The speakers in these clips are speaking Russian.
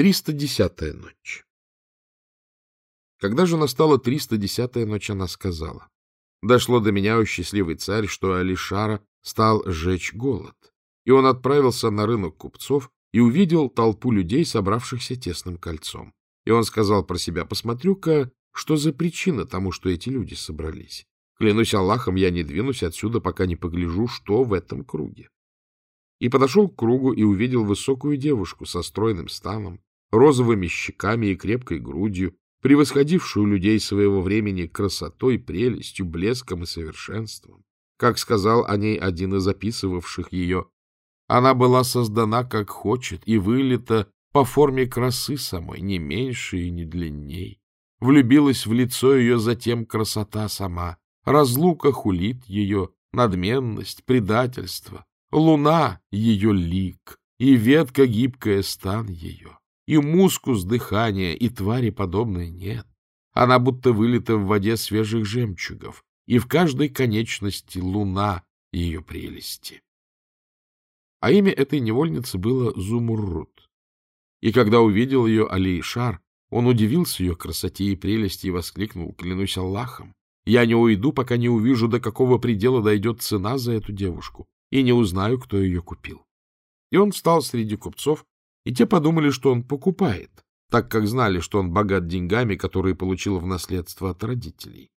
310-я ночь. Когда же настала 310-я ночь, она сказала, «Дошло до меня, о счастливый царь, что Алишара стал сжечь голод, и он отправился на рынок купцов и увидел толпу людей, собравшихся тесным кольцом. И он сказал про себя, посмотрю-ка, что за причина тому, что эти люди собрались. Клянусь Аллахом, я не двинусь отсюда, пока не погляжу, что в этом круге. И подошел к кругу и увидел высокую девушку со стройным станом, розовыми щеками и крепкой грудью, превосходившую людей своего времени красотой, прелестью, блеском и совершенством. Как сказал о ней один из описывавших ее, она была создана как хочет и вылита по форме красы самой, не меньше и не длинней. Влюбилась в лицо ее затем красота сама, разлука хулит ее, надменность, предательство, луна — ее лик, и ветка гибкая стан ее и мускус дыхания, и твари подобной нет. Она будто вылита в воде свежих жемчугов, и в каждой конечности луна ее прелести. А имя этой невольницы было Зумуррут. И когда увидел ее Алейшар, он удивился ее красоте и прелести и воскликнул, клянусь Аллахом, я не уйду, пока не увижу, до какого предела дойдет цена за эту девушку, и не узнаю, кто ее купил. И он встал среди купцов и те подумали, что он покупает, так как знали, что он богат деньгами, которые получил в наследство от родителей.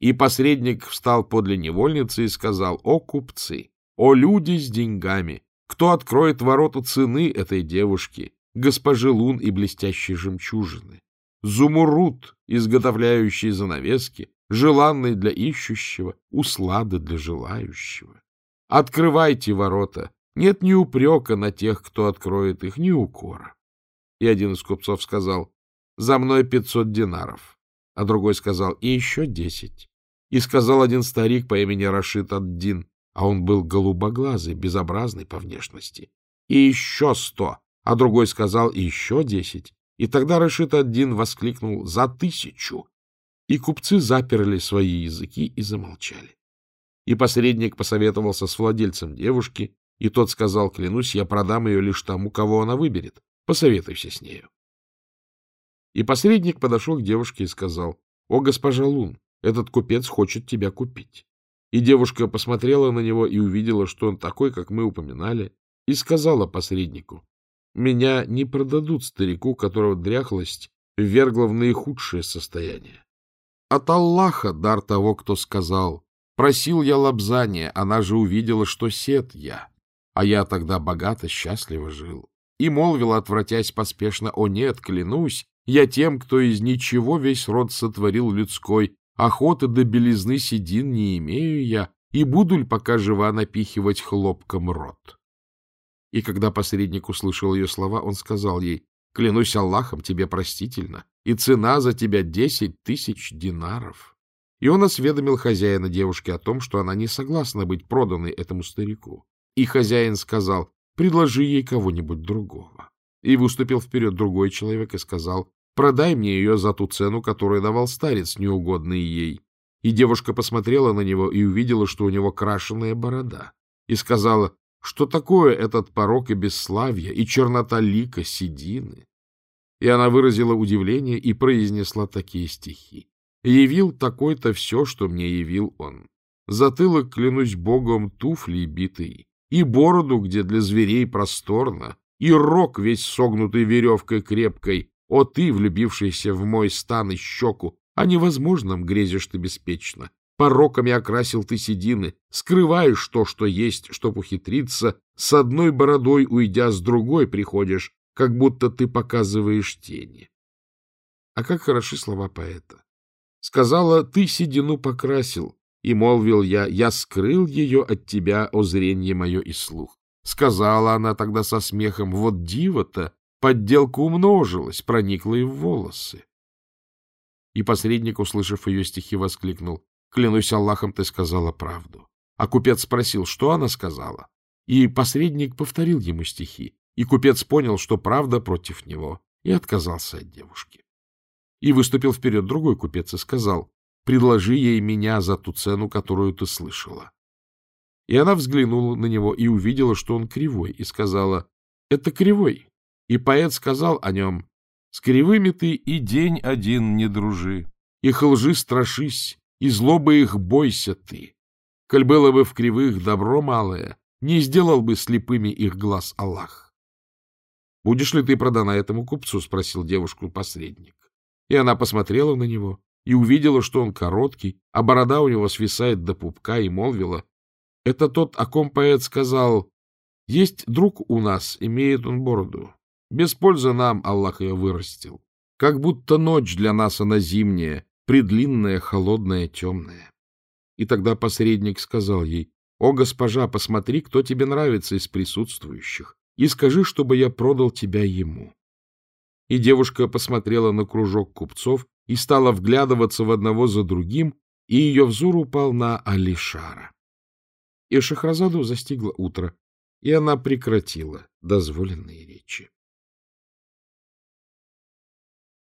И посредник встал подле невольницы и сказал, «О, купцы, о, люди с деньгами, кто откроет ворота цены этой девушки, госпожи лун и блестящей жемчужины? Зумурут, изготовляющий занавески, желанный для ищущего, услады для желающего. Открывайте ворота, нет ни упрека на тех, кто откроет их, ни укора. И один из купцов сказал, за мной пятьсот динаров, а другой сказал, и еще десять. И сказал один старик по имени Рашид ад-Дин, а он был голубоглазый, безобразный по внешности, и еще сто, а другой сказал, и еще десять. И тогда Рашид ад-Дин воскликнул за тысячу, и купцы заперли свои языки и замолчали. И посредник посоветовался с владельцем девушки, и тот сказал, клянусь, я продам ее лишь тому, кого она выберет. Посоветуйся с нею. И посредник подошел к девушке и сказал, о, госпожа Лун, этот купец хочет тебя купить. И девушка посмотрела на него и увидела, что он такой, как мы упоминали, и сказала посреднику, меня не продадут старику, которого дряхлость ввергла в наихудшее состояние. От Аллаха дар того, кто сказал, просил я лобзания, она же увидела, что сед я. А я тогда богато, счастливо жил. И молвил, отвратясь поспешно, «О нет, клянусь, я тем, кто из ничего весь род сотворил людской, охоты до белизны седин не имею я, и буду ль пока жива напихивать хлопком рот?» И когда посредник услышал ее слова, он сказал ей, «Клянусь Аллахом, тебе простительно, и цена за тебя десять тысяч динаров». И он осведомил хозяина девушки о том, что она не согласна быть проданной этому старику. И хозяин сказал, предложи ей кого-нибудь другого. И выступил вперед другой человек и сказал, продай мне ее за ту цену, которую давал старец, неугодный ей. И девушка посмотрела на него и увидела, что у него крашеная борода, и сказала, что такое этот порок и бесславие, и чернота лика седины. И она выразила удивление и произнесла такие стихи. «Явил такой-то все, что мне явил он. Затылок, клянусь богом, туфли битые, и бороду, где для зверей просторно, и рог весь согнутый веревкой крепкой. О ты, влюбившийся в мой стан и щеку, о невозможном грезишь ты беспечно. Пороками окрасил ты седины, скрываешь то, что есть, чтоб ухитриться, с одной бородой уйдя, с другой приходишь, как будто ты показываешь тени. А как хороши слова поэта. Сказала, ты седину покрасил, и молвил я, я скрыл ее от тебя, о зренье мое и слух. Сказала она тогда со смехом, вот диво-то, подделка умножилась, проникла и в волосы. И посредник, услышав ее стихи, воскликнул, клянусь Аллахом, ты сказала правду. А купец спросил, что она сказала. И посредник повторил ему стихи, и купец понял, что правда против него, и отказался от девушки. И выступил вперед другой купец и сказал, предложи ей меня за ту цену, которую ты слышала. И она взглянула на него и увидела, что он кривой, и сказала, — Это кривой. И поэт сказал о нем, «С кривыми ты и день один не дружи, их лжи страшись, и злобы их бойся ты. Коль было бы в кривых добро малое, не сделал бы слепыми их глаз Аллах. — Будешь ли ты продана этому купцу? — спросил девушку посредник. И она посмотрела на него и увидела, что он короткий, а борода у него свисает до пупка, и молвила. — Это тот, о ком поэт сказал, «Есть друг у нас, имеет он бороду. Без пользы нам Аллах ее вырастил. Как будто ночь для нас она зимняя, предлинная, холодная, темная. И тогда посредник сказал ей, «О, госпожа, посмотри, кто тебе нравится из присутствующих, и скажи, чтобы я продал тебя ему». И девушка посмотрела на кружок купцов и стала вглядываться в одного за другим, и ее взор упал на Алишара. И Шахразаду застигло утро, и она прекратила дозволенные речи.